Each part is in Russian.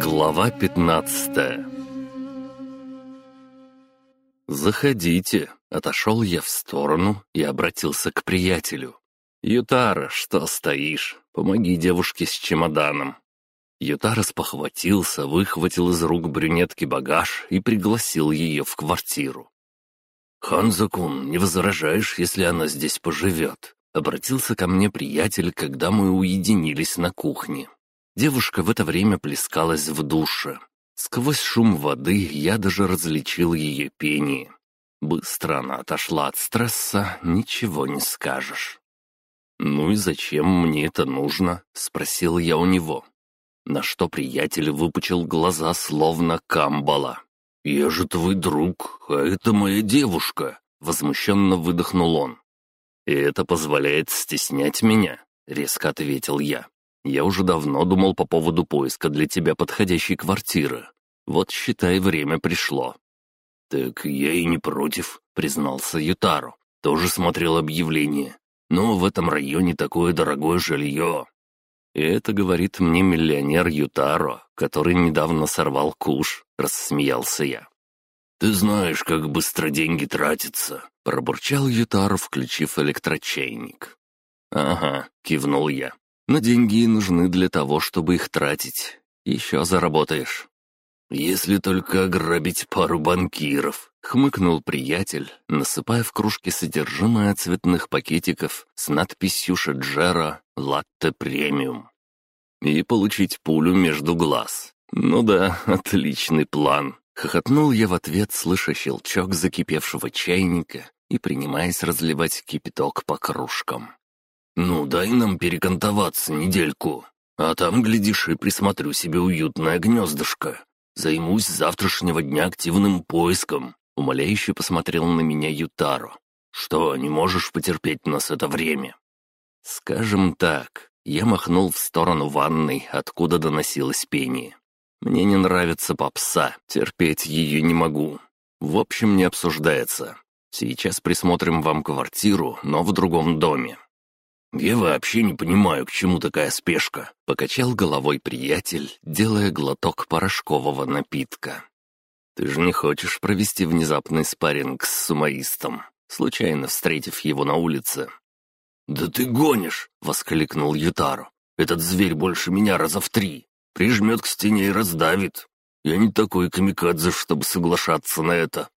Глава пятнадцатая «Заходите», — отошел я в сторону и обратился к приятелю. «Ютара, что стоишь? Помоги девушке с чемоданом». Ютара спохватился, выхватил из рук брюнетки багаж и пригласил ее в квартиру. «Ханзакун, не возражаешь, если она здесь поживет?» Обратился ко мне приятель, когда мы уединились на кухне. Девушка в это время плескалась в душе. Сквозь шум воды я даже различил ее пение. Быстро она отошла от стресса, ничего не скажешь. «Ну и зачем мне это нужно?» — спросил я у него. На что приятель выпучил глаза, словно камбала. «Я же твой друг, а это моя девушка!» — возмущенно выдохнул он. «И это позволяет стеснять меня?» — резко ответил я. «Я уже давно думал по поводу поиска для тебя подходящей квартиры. Вот, считай, время пришло». «Так я и не против», — признался Ютаро. «Тоже смотрел объявление. Но в этом районе такое дорогое жилье». И это говорит мне миллионер Ютаро, который недавно сорвал куш, рассмеялся я. «Ты знаешь, как быстро деньги тратятся», — пробурчал Ютаро, включив электрочайник. «Ага», — кивнул я. «Но деньги нужны для того, чтобы их тратить. Еще заработаешь». «Если только ограбить пару банкиров», — хмыкнул приятель, насыпая в кружки содержимое цветных пакетиков с надписью «Шеджера Латте Премиум». «И получить пулю между глаз. Ну да, отличный план», — хохотнул я в ответ, слыша щелчок закипевшего чайника и принимаясь разливать кипяток по кружкам. «Ну, дай нам перекантоваться недельку, а там, глядишь, и присмотрю себе уютное гнездышко», Займусь завтрашнего дня активным поиском», — умоляюще посмотрел на меня Ютаро. «Что, не можешь потерпеть нас это время?» «Скажем так, я махнул в сторону ванной, откуда доносилось пение. Мне не нравится попса, терпеть ее не могу. В общем, не обсуждается. Сейчас присмотрим вам квартиру, но в другом доме. «Я вообще не понимаю, к чему такая спешка», — покачал головой приятель, делая глоток порошкового напитка. «Ты же не хочешь провести внезапный спарринг с сумаистом, случайно встретив его на улице?» «Да ты гонишь!» — воскликнул Ютару. «Этот зверь больше меня раза в три. Прижмет к стене и раздавит. Я не такой камикадзе, чтобы соглашаться на это».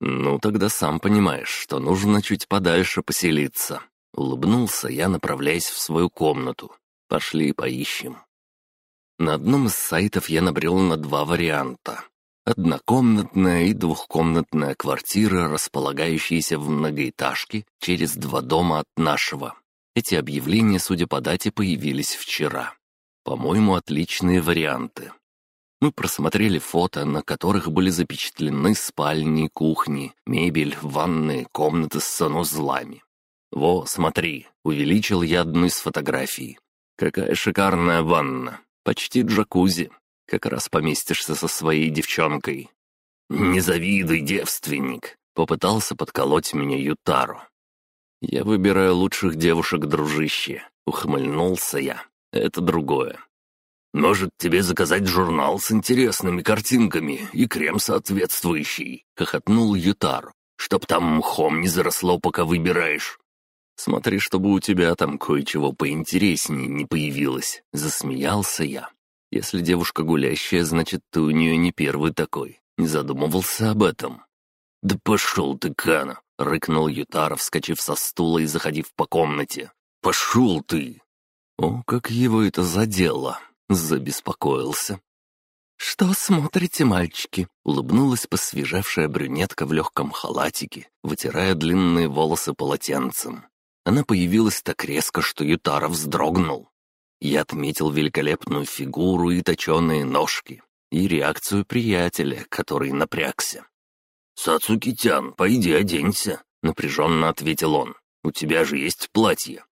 «Ну, тогда сам понимаешь, что нужно чуть подальше поселиться», Улыбнулся я, направляясь в свою комнату. Пошли поищем. На одном из сайтов я набрел на два варианта. Однокомнатная и двухкомнатная квартира, располагающиеся в многоэтажке через два дома от нашего. Эти объявления, судя по дате, появились вчера. По-моему, отличные варианты. Мы просмотрели фото, на которых были запечатлены спальни, кухни, мебель, ванные, комнаты с санузлами. «Во, смотри!» — увеличил я одну из фотографий. «Какая шикарная ванна! Почти джакузи. Как раз поместишься со своей девчонкой». «Не завидуй, девственник!» — попытался подколоть меня Ютару. «Я выбираю лучших девушек, дружище», — ухмыльнулся я. «Это другое». «Может, тебе заказать журнал с интересными картинками и крем соответствующий?» — хохотнул Ютару. «Чтоб там мхом не заросло, пока выбираешь». Смотри, чтобы у тебя там кое-чего поинтереснее не появилось», — засмеялся я. «Если девушка гулящая, значит, ты у нее не первый такой. Не задумывался об этом». «Да пошел ты, Кана!» — рыкнул Ютара, вскочив со стула и заходив по комнате. «Пошел ты!» О, как его это задело! Забеспокоился. «Что смотрите, мальчики?» — улыбнулась посвежевшая брюнетка в легком халатике, вытирая длинные волосы полотенцем. Она появилась так резко, что Ютара вздрогнул. Я отметил великолепную фигуру и точеные ножки, и реакцию приятеля, который напрягся. «Сацукитян, пойди оденься», — напряженно ответил он. «У тебя же есть платье».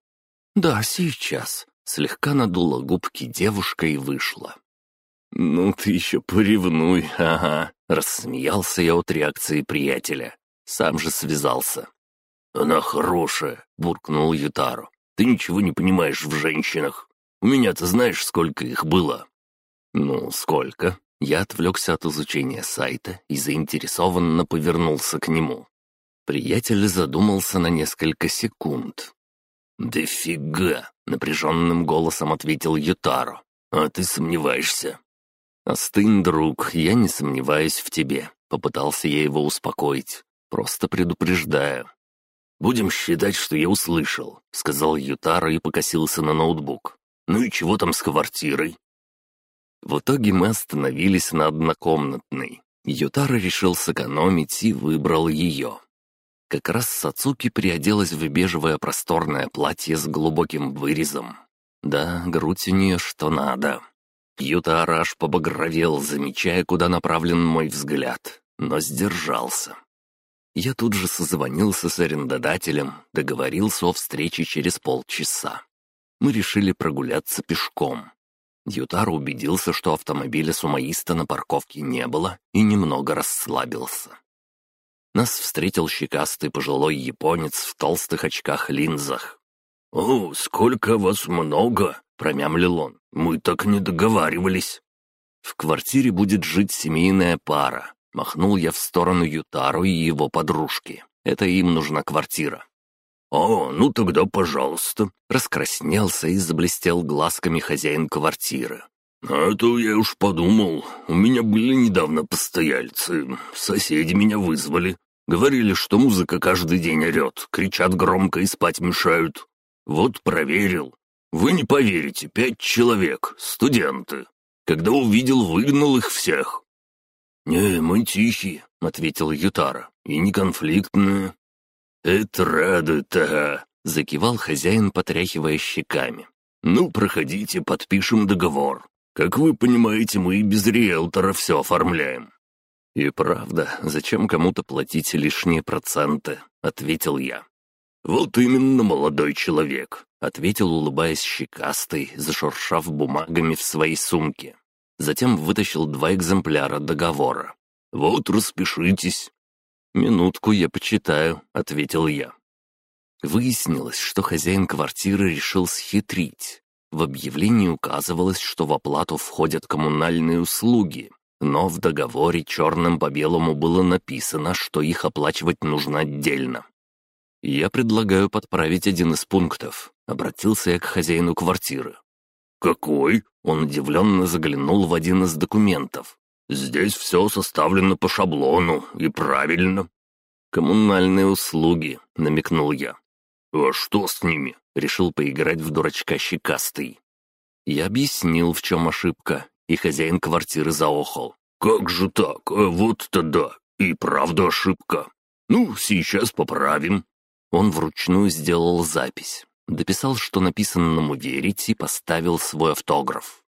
«Да, сейчас», — слегка надула губки девушка и вышла. «Ну ты еще поревнуй, ага», — рассмеялся я от реакции приятеля. Сам же связался. «Она хорошая», — буркнул Ютару. «Ты ничего не понимаешь в женщинах». У меня-то знаешь, сколько их было?» «Ну, сколько?» Я отвлекся от изучения сайта и заинтересованно повернулся к нему. Приятель задумался на несколько секунд. «Да фига!» — напряженным голосом ответил Ютаро. «А ты сомневаешься?» «Остынь, друг, я не сомневаюсь в тебе», — попытался я его успокоить. «Просто предупреждаю». «Будем считать, что я услышал», — сказал Ютаро и покосился на ноутбук. «Ну и чего там с квартирой?» В итоге мы остановились на однокомнатной. Ютаро решил сэкономить и выбрал ее. Как раз Сацуки приоделась в бежевое просторное платье с глубоким вырезом. Да, грудь у нее что надо. Юта Араш побагровел, замечая, куда направлен мой взгляд, но сдержался. Я тут же созвонился с арендодателем, договорился о встрече через полчаса. Мы решили прогуляться пешком. Ютар убедился, что автомобиля сумаиста на парковке не было, и немного расслабился. Нас встретил щекастый пожилой японец в толстых очках-линзах. «О, сколько вас много!» — промямлил он. «Мы так не договаривались». «В квартире будет жить семейная пара», — махнул я в сторону Ютару и его подружки. «Это им нужна квартира». «О, ну тогда пожалуйста», — раскраснелся и заблестел глазками хозяин квартиры. «А то я уж подумал, у меня были недавно постояльцы, соседи меня вызвали. Говорили, что музыка каждый день орет, кричат громко и спать мешают. Вот проверил. Вы не поверите, пять человек, студенты. Когда увидел, выгнал их всех». «Не, мы тихие», — ответил Ютара, — «и не конфликтные». «Это радует-ага», — закивал хозяин, потряхивая щеками. «Ну, проходите, подпишем договор. Как вы понимаете, мы и без риэлтора все оформляем». «И правда, зачем кому-то платить лишние проценты?» — ответил я. «Вот именно, молодой человек», — ответил, улыбаясь щекастый, зашуршав бумагами в своей сумке. Затем вытащил два экземпляра договора. «Вот, распишитесь». «Минутку я почитаю», — ответил я. Выяснилось, что хозяин квартиры решил схитрить. В объявлении указывалось, что в оплату входят коммунальные услуги, но в договоре черным по белому было написано, что их оплачивать нужно отдельно. «Я предлагаю подправить один из пунктов», — обратился я к хозяину квартиры. «Какой?» — он удивленно заглянул в один из документов. «Здесь все составлено по шаблону и правильно». «Коммунальные услуги», — намекнул я. «А что с ними?» — решил поиграть в дурачка щекастый. Я объяснил, в чем ошибка, и хозяин квартиры заохал. «Как же так? А вот-то да! И правда ошибка. Ну, сейчас поправим». Он вручную сделал запись. Дописал, что написанному верить, и поставил свой автограф.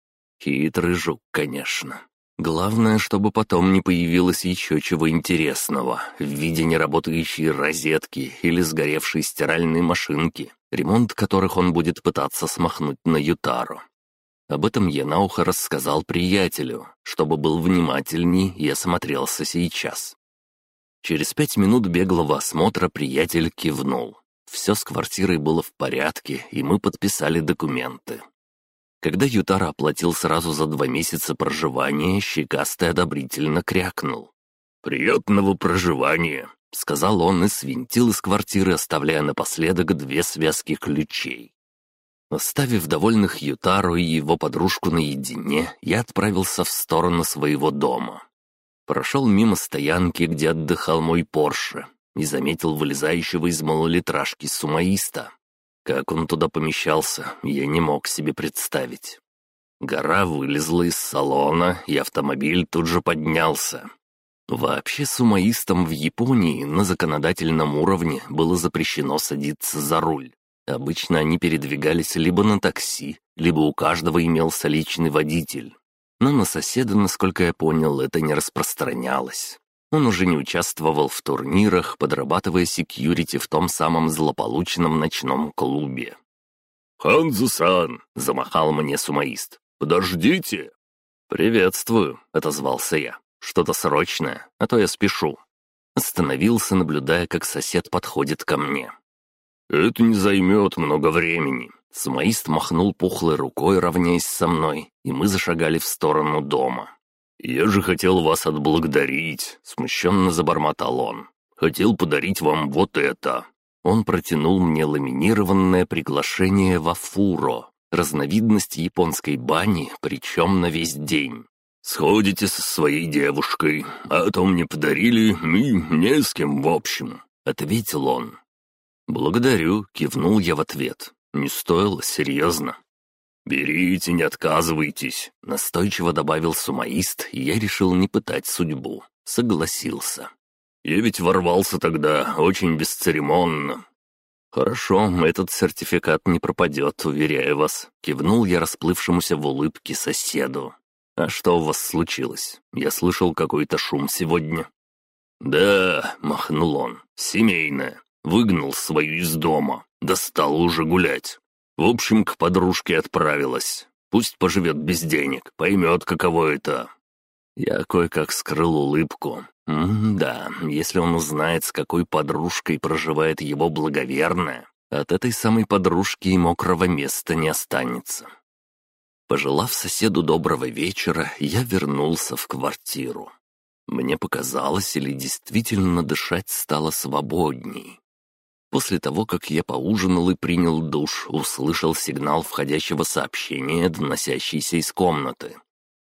Хитрый жук, конечно. Главное, чтобы потом не появилось еще чего интересного в виде неработающей розетки или сгоревшей стиральной машинки, ремонт которых он будет пытаться смахнуть на Ютару. Об этом я на ухо рассказал приятелю, чтобы был внимательней и осмотрелся сейчас. Через пять минут беглого осмотра приятель кивнул. Все с квартирой было в порядке, и мы подписали документы. Когда Ютара оплатил сразу за два месяца проживания, щекастый одобрительно крякнул. «Приятного проживания», — сказал он и свинтил из квартиры, оставляя напоследок две связки ключей. Оставив довольных Ютару и его подружку наедине, я отправился в сторону своего дома. Прошел мимо стоянки, где отдыхал мой Порше, и заметил вылезающего из малолитражки сумаиста. Как он туда помещался, я не мог себе представить. Гора вылезла из салона, и автомобиль тут же поднялся. Вообще сумаистам в Японии на законодательном уровне было запрещено садиться за руль. Обычно они передвигались либо на такси, либо у каждого имелся личный водитель. Но на соседа, насколько я понял, это не распространялось. Он уже не участвовал в турнирах, подрабатывая секьюрити в том самом злополучном ночном клубе. «Ханзу-сан!» — замахал мне сумаист. «Подождите!» «Приветствую!» — отозвался я. «Что-то срочное, а то я спешу». Остановился, наблюдая, как сосед подходит ко мне. «Это не займет много времени», Сумаист махнул пухлой рукой, равняясь со мной, и мы зашагали в сторону дома. «Я же хотел вас отблагодарить», — смущенно забормотал он. «Хотел подарить вам вот это». Он протянул мне ламинированное приглашение в Афуро, разновидность японской бани, причем на весь день. «Сходите со своей девушкой, а то мне подарили, и не с кем в общем», — ответил он. «Благодарю», — кивнул я в ответ. «Не стоило, серьезно». «Берите, не отказывайтесь», — настойчиво добавил сумаист, и я решил не пытать судьбу. Согласился. «Я ведь ворвался тогда очень бесцеремонно». «Хорошо, этот сертификат не пропадет, уверяю вас», — кивнул я расплывшемуся в улыбке соседу. «А что у вас случилось? Я слышал какой-то шум сегодня». «Да», — махнул он, — «семейное. Выгнал свою из дома. Достал уже гулять. В общем, к подружке отправилась. Пусть поживет без денег, поймет, каково это. Я кое-как скрыл улыбку. М да, если он узнает, с какой подружкой проживает его благоверная, от этой самой подружки и мокрого места не останется. Пожелав соседу доброго вечера, я вернулся в квартиру. Мне показалось, или действительно дышать стало свободней. После того, как я поужинал и принял душ, услышал сигнал входящего сообщения, доносящийся из комнаты.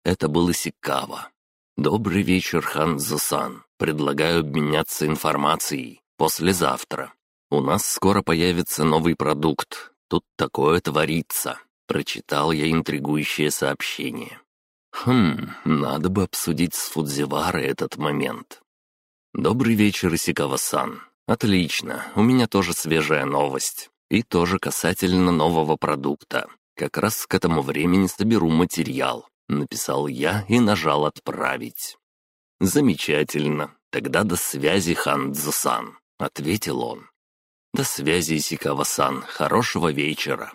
Это был Исикава. «Добрый вечер, Ханзо-сан. Предлагаю обменяться информацией. Послезавтра. У нас скоро появится новый продукт. Тут такое творится». Прочитал я интригующее сообщение. Хм, надо бы обсудить с Фудзиварой этот момент. «Добрый вечер, Исикава-сан. «Отлично, у меня тоже свежая новость. И тоже касательно нового продукта. Как раз к этому времени соберу материал», — написал я и нажал «Отправить». «Замечательно. Тогда до связи, Хандзо-сан», — ответил он. «До связи, Исикава-сан. Хорошего вечера».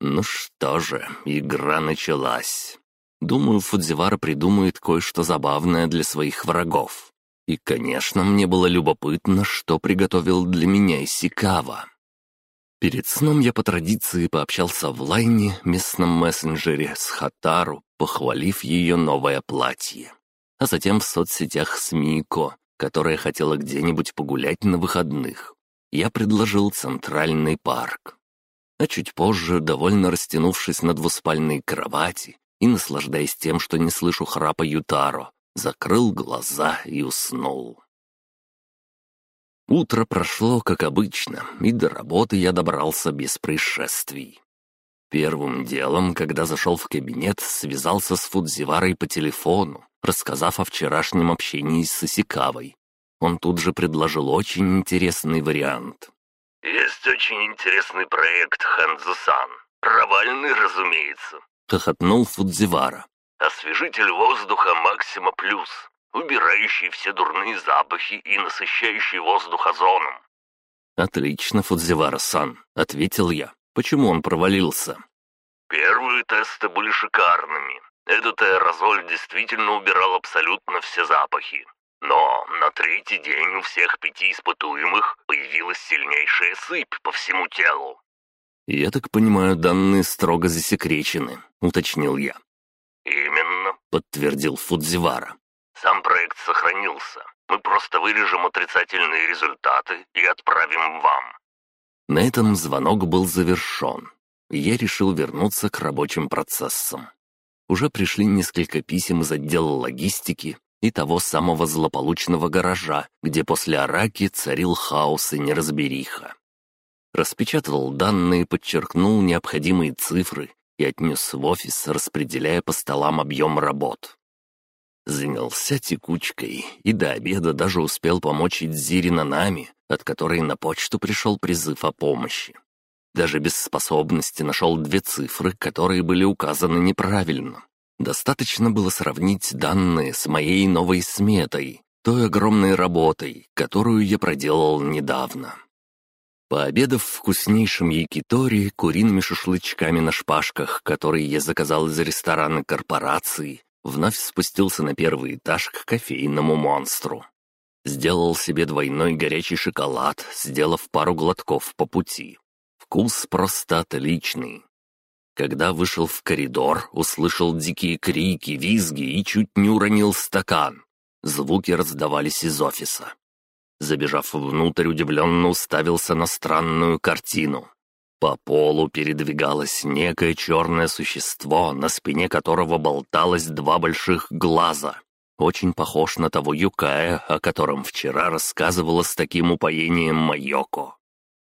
Ну что же, игра началась. Думаю, Фудзивара придумает кое-что забавное для своих врагов. И, конечно, мне было любопытно, что приготовил для меня Исикава. Перед сном я по традиции пообщался в лайне, местном мессенджере, с Хатару, похвалив ее новое платье. А затем в соцсетях с Мико, которая хотела где-нибудь погулять на выходных. Я предложил центральный парк. А чуть позже, довольно растянувшись на двуспальной кровати и наслаждаясь тем, что не слышу храпа Ютаро, закрыл глаза и уснул. Утро прошло, как обычно, и до работы я добрался без происшествий. Первым делом, когда зашел в кабинет, связался с Фудзиварой по телефону, рассказав о вчерашнем общении с Сосикавой. Он тут же предложил очень интересный вариант. «Есть очень интересный проект, Ханзусан. Провальный, разумеется», — хохотнул Фудзивара. Освежитель воздуха Максима Плюс, убирающий все дурные запахи и насыщающий воздух озоном. «Отлично, Фудзивара-сан», — ответил я. «Почему он провалился?» «Первые тесты были шикарными. Этот аэрозоль действительно убирал абсолютно все запахи. Но на третий день у всех пяти испытуемых появилась сильнейшая сыпь по всему телу. «Я так понимаю, данные строго засекречены», — уточнил я. «Именно», — подтвердил Фудзивара. «Сам проект сохранился. Мы просто вырежем отрицательные результаты и отправим вам». На этом звонок был завершен. Я решил вернуться к рабочим процессам. Уже пришли несколько писем из отдела логистики и того самого злополучного гаража, где после Араки царил хаос и неразбериха. Распечатал данные, подчеркнул необходимые цифры и отнес в офис, распределяя по столам объем работ. Занялся текучкой и до обеда даже успел помочь Идзире Нанами, от которой на почту пришел призыв о помощи. Даже без способности нашел две цифры, которые были указаны неправильно. Достаточно было сравнить данные с моей новой сметой, той огромной работой, которую я проделал недавно. Пообедав вкуснейшим якитори, куриными шашлычками на шпажках, которые я заказал из ресторана корпорации, вновь спустился на первый этаж к кофейному монстру. Сделал себе двойной горячий шоколад, сделав пару глотков по пути. вкус просто отличный. Когда вышел в коридор, услышал дикие крики, визги и чуть не уронил стакан. Звуки раздавались из офиса. Забежав внутрь, удивленно уставился на странную картину. По полу передвигалось некое черное существо, на спине которого болталось два больших глаза. Очень похож на того Юкая, о котором вчера рассказывала с таким упоением Майоко.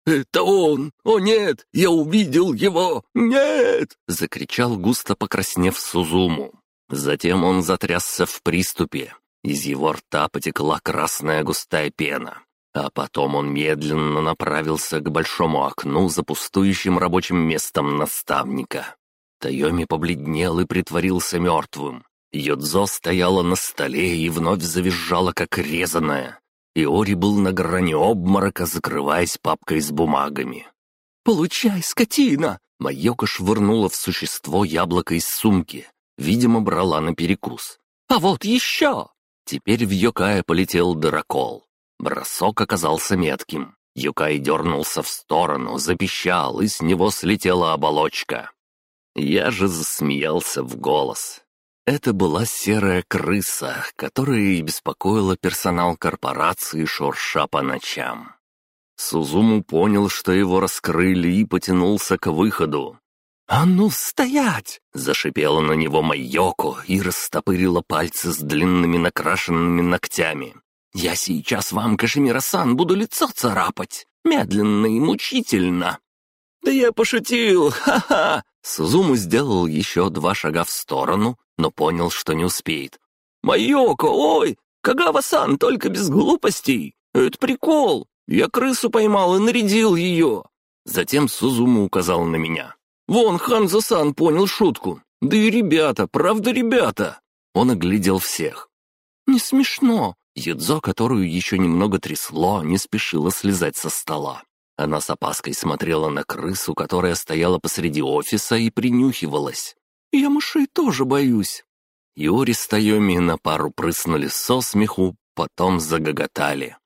«Это он! О нет! Я увидел его! Нет!» — закричал густо покраснев Сузуму. Затем он затрясся в приступе. Из его рта потекла красная густая пена. А потом он медленно направился к большому окну за пустующим рабочим местом наставника. Тайоми побледнел и притворился мертвым. Йодзо стояла на столе и вновь завизжала, как резаная. Иори был на грани обморока, закрываясь папкой с бумагами. «Получай, скотина!» Майока швырнула в существо яблоко из сумки. Видимо, брала на перекус. «А вот еще!» Теперь в Йокая полетел дырокол. Бросок оказался метким. Юкай дернулся в сторону, запищал, и с него слетела оболочка. Я же засмеялся в голос. Это была серая крыса, которая и беспокоила персонал корпорации, шурша по ночам. Сузуму понял, что его раскрыли, и потянулся к выходу. «А ну, стоять!» — зашипела на него Майоко и растопырила пальцы с длинными накрашенными ногтями. «Я сейчас вам, Кашемира-сан, буду лицо царапать, медленно и мучительно». «Да я пошутил, ха-ха!» Сузуму сделал еще два шага в сторону, но понял, что не успеет. «Майоко, ой! Кагава-сан, только без глупостей! Это прикол! Я крысу поймал и нарядил ее!» Затем Сузуму указал на меня. «Вон, Ханзо-сан понял шутку! Да и ребята, правда ребята!» Он оглядел всех. «Не смешно!» Юдзо, которую еще немного трясло, не спешила слезать со стола. Она с опаской смотрела на крысу, которая стояла посреди офиса и принюхивалась. «Я мышей тоже боюсь». Юри с Тайоми на пару прыснули со смеху, потом загоготали.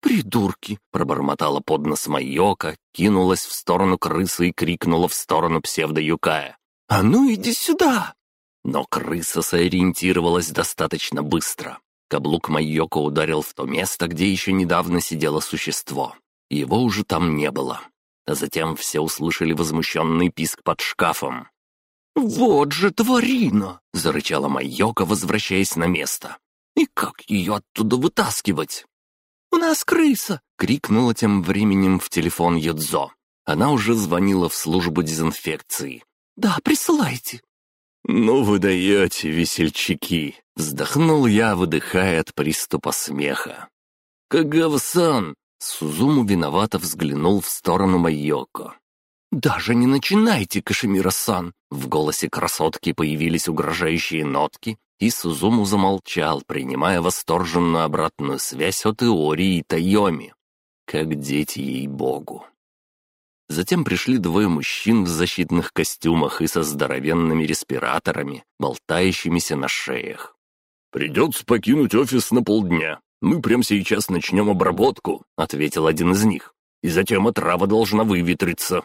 «Придурки!» — пробормотала под нос Майока, кинулась в сторону крысы и крикнула в сторону псевдо-юкая. «А ну иди сюда!» Но крыса сориентировалась достаточно быстро. Каблук Майоко ударил в то место, где еще недавно сидело существо. Его уже там не было. А затем все услышали возмущенный писк под шкафом. «Вот же тварина!» — зарычала Майока, возвращаясь на место. «И как ее оттуда вытаскивать?» «У нас крыса!» — крикнула тем временем в телефон Йодзо. Она уже звонила в службу дезинфекции. «Да, присылайте!» «Ну вы даете, весельчаки!» — вздохнул я, выдыхая от приступа смеха. «Кагава-сан!» — Сузуму виновато взглянул в сторону Майоко. «Даже не начинайте, Кашемира-сан!» В голосе красотки появились угрожающие нотки, и Сузуму замолчал, принимая восторженную обратную связь от Иори и Тайоми. Как дети ей-богу. Затем пришли двое мужчин в защитных костюмах и со здоровенными респираторами, болтающимися на шеях. «Придется покинуть офис на полдня. Мы прямо сейчас начнем обработку», — ответил один из них. «И затем отрава должна выветриться».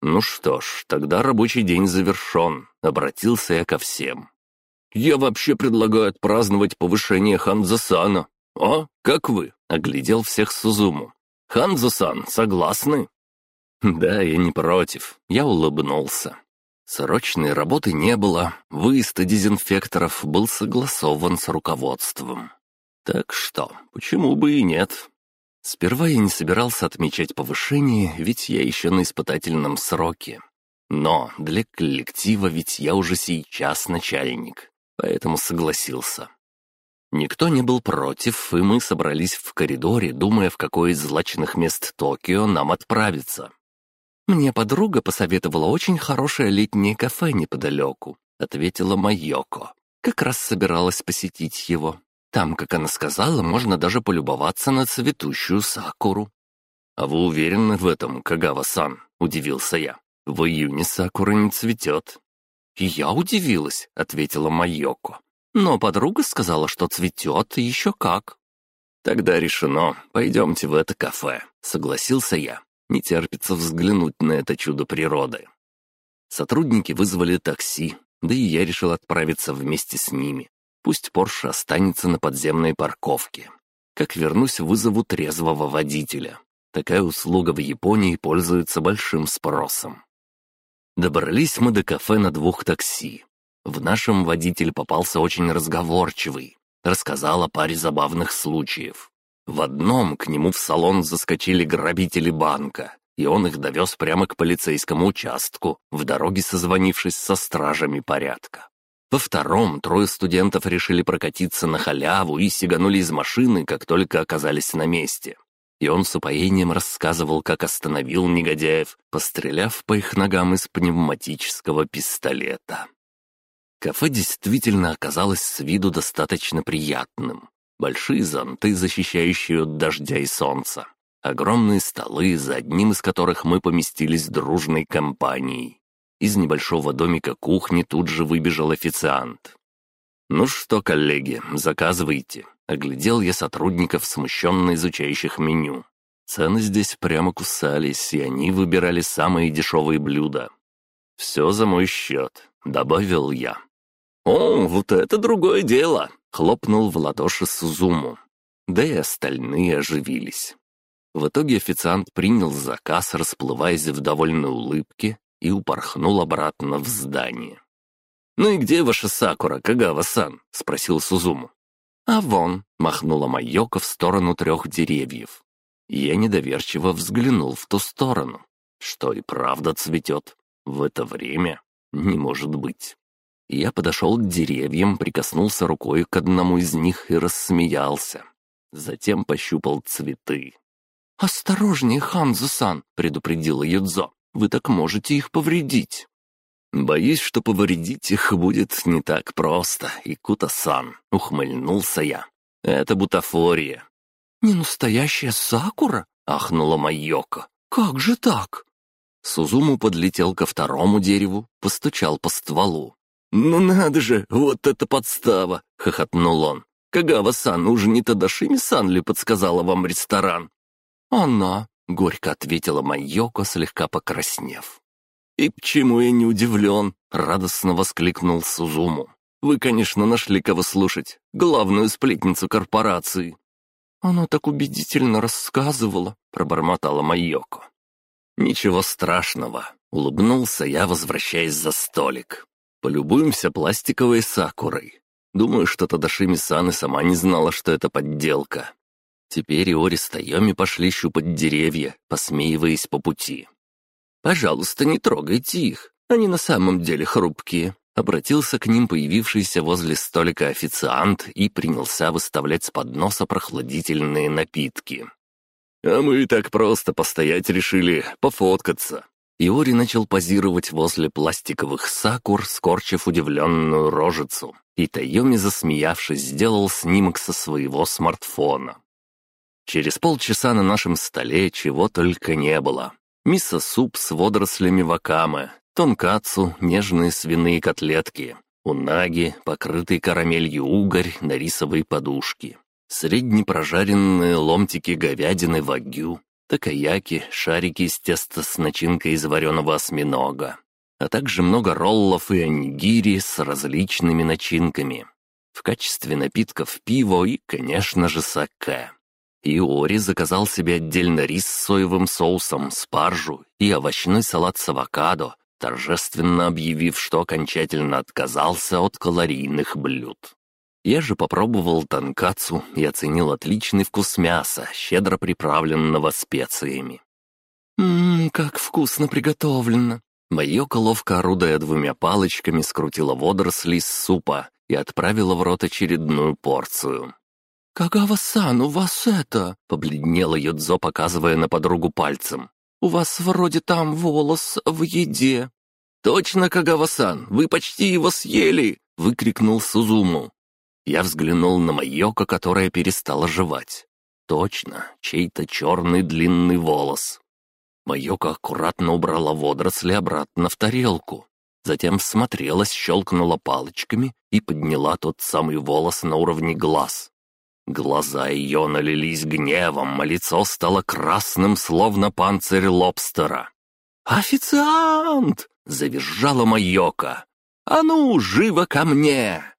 «Ну что ж, тогда рабочий день завершен», — обратился я ко всем. «Я вообще предлагаю отпраздновать повышение Ханзасана. А, как вы?» — оглядел всех Сузуму. «Ханзасан, согласны?» «Да, я не против», — я улыбнулся. Срочной работы не было, выезд дезинфекторов был согласован с руководством. Так что, почему бы и нет? Сперва я не собирался отмечать повышение, ведь я еще на испытательном сроке. Но для коллектива ведь я уже сейчас начальник, поэтому согласился. Никто не был против, и мы собрались в коридоре, думая, в какое из злачных мест Токио нам отправиться. «Мне подруга посоветовала очень хорошее летнее кафе неподалеку», — ответила Майоко. «Как раз собиралась посетить его. Там, как она сказала, можно даже полюбоваться на цветущую сакуру». «А вы уверены в этом, Кагава-сан?» — удивился я. «В июне сакура не цветет». «И я удивилась», — ответила Майоко. «Но подруга сказала, что цветет еще как». «Тогда решено. Пойдемте в это кафе», — согласился я. Не терпится взглянуть на это чудо природы. Сотрудники вызвали такси, да и я решил отправиться вместе с ними. Пусть Порше останется на подземной парковке. Как вернусь, вызову трезвого водителя. Такая услуга в Японии пользуется большим спросом. Добрались мы до кафе на двух такси. В нашем водитель попался очень разговорчивый. Рассказал о паре забавных случаев. В одном к нему в салон заскочили грабители банка, и он их довез прямо к полицейскому участку, в дороге созвонившись со стражами порядка. Во втором трое студентов решили прокатиться на халяву и сиганули из машины, как только оказались на месте. И он с упоением рассказывал, как остановил негодяев, постреляв по их ногам из пневматического пистолета. Кафе действительно оказалось с виду достаточно приятным. Большие зонты, защищающие от дождя и солнца. Огромные столы, за одним из которых мы поместились дружной компанией. Из небольшого домика кухни тут же выбежал официант. «Ну что, коллеги, заказывайте», — оглядел я сотрудников, смущенно изучающих меню. Цены здесь прямо кусались, и они выбирали самые дешевые блюда. «Все за мой счет», — добавил я. «О, вот это другое дело!» — хлопнул в ладоши Сузуму. Да и остальные оживились. В итоге официант принял заказ, расплываясь в довольной улыбке, и упорхнул обратно в здание. «Ну и где ваша Сакура, Кагава-сан?» — спросил Сузуму. «А вон», — махнула Майока в сторону трех деревьев. Я недоверчиво взглянул в ту сторону. Что и правда цветет. В это время не может быть. Я подошел к деревьям, прикоснулся рукой к одному из них и рассмеялся. Затем пощупал цветы. «Осторожнее, Ханзо-сан!» — предупредила Юдзо. Вы так можете их повредить». «Боюсь, что повредить их будет не так просто, Икута-сан», — ухмыльнулся я. «Это бутафория». «Не настоящая сакура?» — ахнула Майоко. «Как же так?» Сузуму подлетел ко второму дереву, постучал по стволу. «Ну надо же, вот это подстава!» — хохотнул он. «Кагава-сан, уж не Тадашими-сан ли подсказала вам ресторан?» «Она», — горько ответила Майоко, слегка покраснев. «И почему я не удивлен?» — радостно воскликнул Сузуму. «Вы, конечно, нашли кого слушать, главную сплетницу корпорации». «Она так убедительно рассказывала», — пробормотала Майоко. «Ничего страшного», — улыбнулся я, возвращаясь за столик. «Полюбуемся пластиковой сакурой. Думаю, что Тадашими-сан и сама не знала, что это подделка. Теперь Иори с Тайоми пошли щупать деревья, посмеиваясь по пути. «Пожалуйста, не трогайте их, они на самом деле хрупкие», Обратился к ним появившийся возле столика официант и принялся выставлять с подноса прохладительные напитки. «А мы так просто постоять решили, пофоткаться». Иори начал позировать возле пластиковых сакур, скорчив удивленную рожицу, и Тайоми, засмеявшись, сделал снимок со своего смартфона. Через полчаса на нашем столе чего только не было. Мисо-суп с водорослями вакамы, тонкацу, нежные свиные котлетки, унаги, покрытый карамелью угорь на рисовой подушке, среднепрожаренные ломтики говядины вагю, такаяки, шарики из теста с начинкой из вареного осьминога, а также много роллов и анигири с различными начинками. В качестве напитков пиво и, конечно же, саке. Иори заказал себе отдельно рис с соевым соусом, спаржу и овощной салат с авокадо, торжественно объявив, что окончательно отказался от калорийных блюд. Я же попробовал танкацу и оценил отличный вкус мяса, щедро приправленного специями. «Ммм, как вкусно приготовлено!» Моё ловко орудуя двумя палочками, скрутила водоросли из супа и отправила в рот очередную порцию. «Кагава-сан, у вас это...» — побледнела Юдзо, показывая на подругу пальцем. «У вас вроде там волос в еде». «Точно, Кагава-сан, вы почти его съели!» — выкрикнул Сузуму. Я взглянул на Майоко, которая перестала жевать. Точно, чей-то черный длинный волос. Майоко аккуратно убрала водоросли обратно в тарелку. Затем всмотрелась, щелкнула палочками и подняла тот самый волос на уровне глаз. Глаза ее налились гневом, а лицо стало красным, словно панцирь лобстера. «Официант!» — завизжала Майока. «А ну, живо ко мне!»